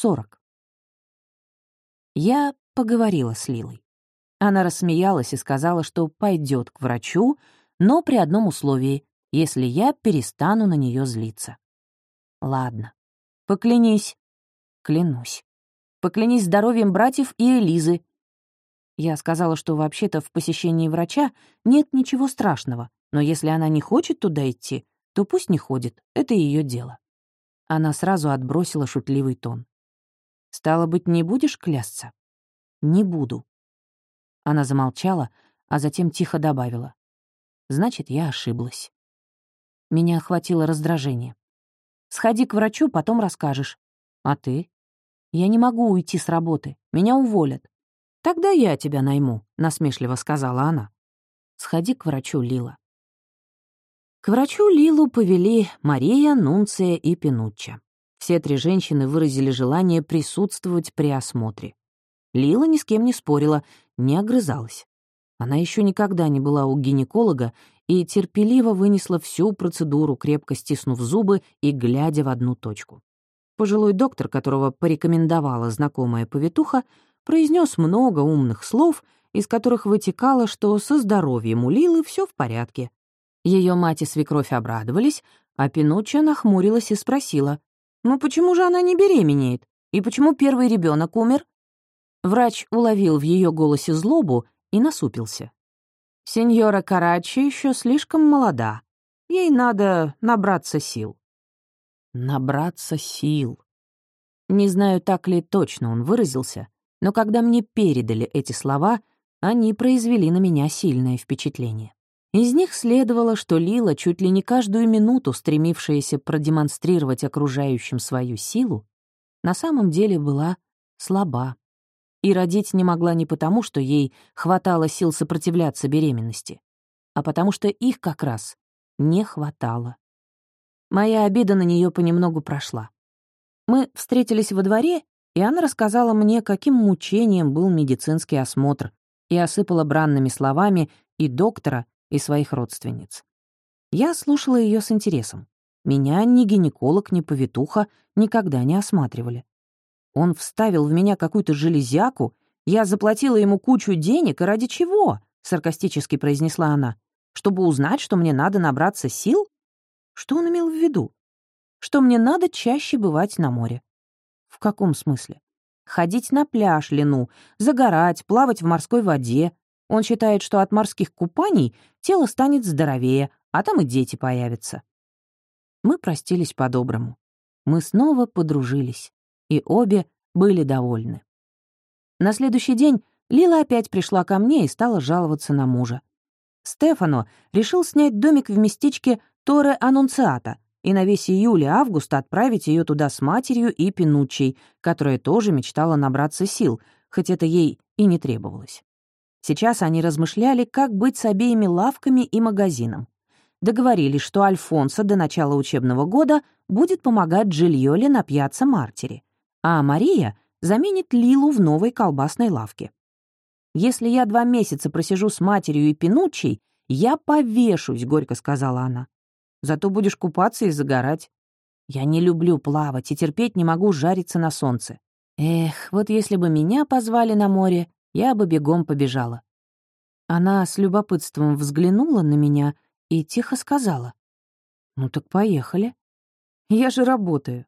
40. Я поговорила с Лилой. Она рассмеялась и сказала, что пойдет к врачу, но при одном условии, если я перестану на нее злиться. Ладно. Поклянись. Клянусь. Поклянись здоровьем братьев и Элизы. Я сказала, что вообще-то в посещении врача нет ничего страшного, но если она не хочет туда идти, то пусть не ходит, это ее дело. Она сразу отбросила шутливый тон. «Стало быть, не будешь клясться?» «Не буду». Она замолчала, а затем тихо добавила. «Значит, я ошиблась». Меня охватило раздражение. «Сходи к врачу, потом расскажешь». «А ты?» «Я не могу уйти с работы. Меня уволят». «Тогда я тебя найму», — насмешливо сказала она. «Сходи к врачу, Лила». К врачу Лилу повели Мария, Нунция и Пинучча. Все три женщины выразили желание присутствовать при осмотре. Лила ни с кем не спорила, не огрызалась. Она еще никогда не была у гинеколога и терпеливо вынесла всю процедуру, крепко стиснув зубы и глядя в одну точку. Пожилой доктор, которого порекомендовала знакомая повитуха, произнес много умных слов, из которых вытекало, что со здоровьем у Лилы все в порядке. Ее мать и свекровь обрадовались, а Пинучча нахмурилась и спросила, «Ну почему же она не беременеет? И почему первый ребенок умер?» Врач уловил в ее голосе злобу и насупился. «Сеньора Карачи еще слишком молода. Ей надо набраться сил». «Набраться сил». Не знаю, так ли точно он выразился, но когда мне передали эти слова, они произвели на меня сильное впечатление. Из них следовало, что Лила, чуть ли не каждую минуту стремившаяся продемонстрировать окружающим свою силу, на самом деле была слаба. И родить не могла не потому, что ей хватало сил сопротивляться беременности, а потому что их как раз не хватало. Моя обида на нее понемногу прошла. Мы встретились во дворе, и она рассказала мне, каким мучением был медицинский осмотр, и осыпала бранными словами и доктора, и своих родственниц. Я слушала ее с интересом. Меня ни гинеколог, ни повитуха никогда не осматривали. Он вставил в меня какую-то железяку, я заплатила ему кучу денег, и ради чего? — саркастически произнесла она. «Чтобы узнать, что мне надо набраться сил?» Что он имел в виду? Что мне надо чаще бывать на море. В каком смысле? Ходить на пляж, Лену, загорать, плавать в морской воде, он считает, что от морских купаний тело станет здоровее, а там и дети появятся. Мы простились по-доброму. Мы снова подружились, и обе были довольны. На следующий день Лила опять пришла ко мне и стала жаловаться на мужа. Стефано решил снять домик в местечке Торе Анунциата и на весь июль и август отправить ее туда с матерью и Пинучей, которая тоже мечтала набраться сил, хоть это ей и не требовалось. Сейчас они размышляли, как быть с обеими лавками и магазином. Договорились, что Альфонсо до начала учебного года будет помогать Джильоле на пьяцца Мартире, а Мария заменит Лилу в новой колбасной лавке. «Если я два месяца просижу с матерью и Пинучей, я повешусь», — горько сказала она. «Зато будешь купаться и загорать. Я не люблю плавать и терпеть не могу жариться на солнце. Эх, вот если бы меня позвали на море, я бы бегом побежала. Она с любопытством взглянула на меня и тихо сказала. «Ну так поехали. Я же работаю».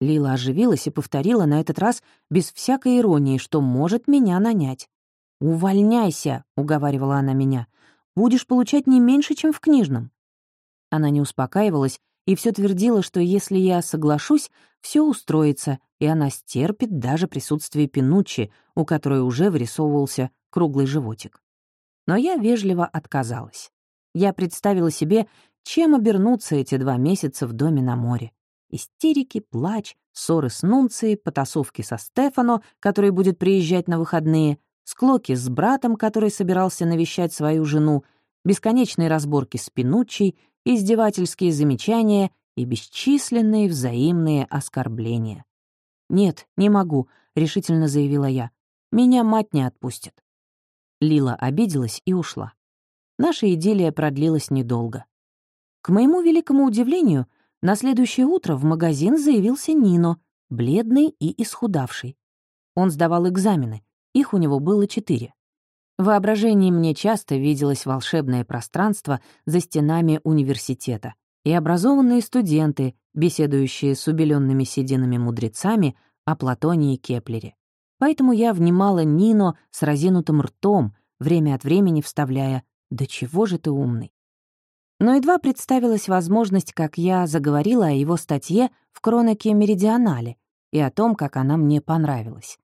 Лила оживилась и повторила на этот раз без всякой иронии, что может меня нанять. «Увольняйся», — уговаривала она меня. «Будешь получать не меньше, чем в книжном». Она не успокаивалась и все твердила, что если я соглашусь, все устроится, и она стерпит даже присутствие Пинуччи, у которой уже вырисовывался круглый животик. Но я вежливо отказалась. Я представила себе, чем обернутся эти два месяца в доме на море. Истерики, плач, ссоры с Нунцией, потасовки со Стефано, который будет приезжать на выходные, склоки с братом, который собирался навещать свою жену, бесконечные разборки с Пинуччей, издевательские замечания и бесчисленные взаимные оскорбления. «Нет, не могу», — решительно заявила я. «Меня мать не отпустит». Лила обиделась и ушла. Наша идиллия продлилась недолго. К моему великому удивлению, на следующее утро в магазин заявился Нино бледный и исхудавший. Он сдавал экзамены, их у него было четыре. В воображении мне часто виделось волшебное пространство за стенами университета и образованные студенты, беседующие с убеленными сединами мудрецами о Платоне и Кеплере. Поэтому я внимала Нино с разинутым ртом, время от времени вставляя «До чего же ты умный?». Но едва представилась возможность, как я заговорила о его статье в «Кронике Меридионале» и о том, как она мне понравилась.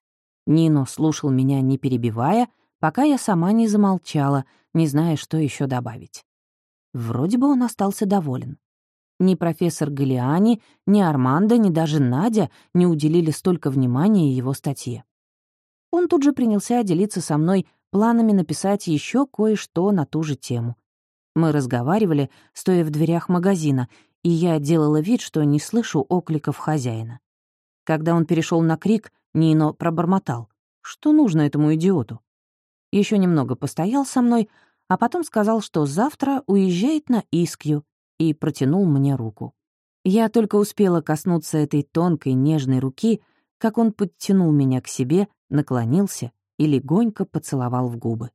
Нино слушал меня, не перебивая, пока я сама не замолчала, не зная, что еще добавить. Вроде бы он остался доволен. Ни профессор Галиани, ни Армандо, ни даже Надя не уделили столько внимания его статье. Он тут же принялся делиться со мной планами написать еще кое-что на ту же тему. Мы разговаривали, стоя в дверях магазина, и я делала вид, что не слышу окликов хозяина. Когда он перешел на крик, Нино пробормотал. Что нужно этому идиоту? Еще немного постоял со мной, а потом сказал, что завтра уезжает на Искью, и протянул мне руку. Я только успела коснуться этой тонкой, нежной руки, как он подтянул меня к себе, наклонился и легонько поцеловал в губы.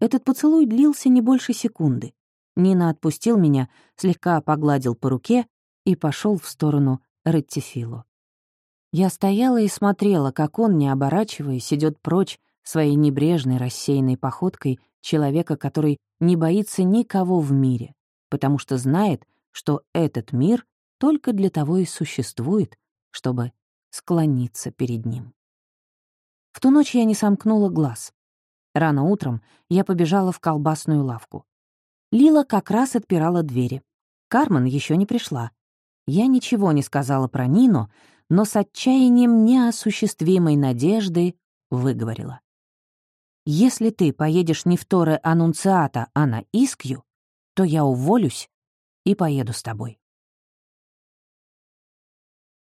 Этот поцелуй длился не больше секунды. Нина отпустил меня, слегка погладил по руке и пошел в сторону Реттифило. Я стояла и смотрела, как он, не оборачиваясь, идет прочь своей небрежной, рассеянной походкой человека, который не боится никого в мире, потому что знает, что этот мир только для того и существует, чтобы склониться перед ним. В ту ночь я не сомкнула глаз. Рано утром я побежала в колбасную лавку. Лила как раз отпирала двери. Кармен еще не пришла. Я ничего не сказала про Нину, но с отчаянием неосуществимой надежды выговорила. «Если ты поедешь не в Торе Аннунциата, а на Искью, то я уволюсь и поеду с тобой».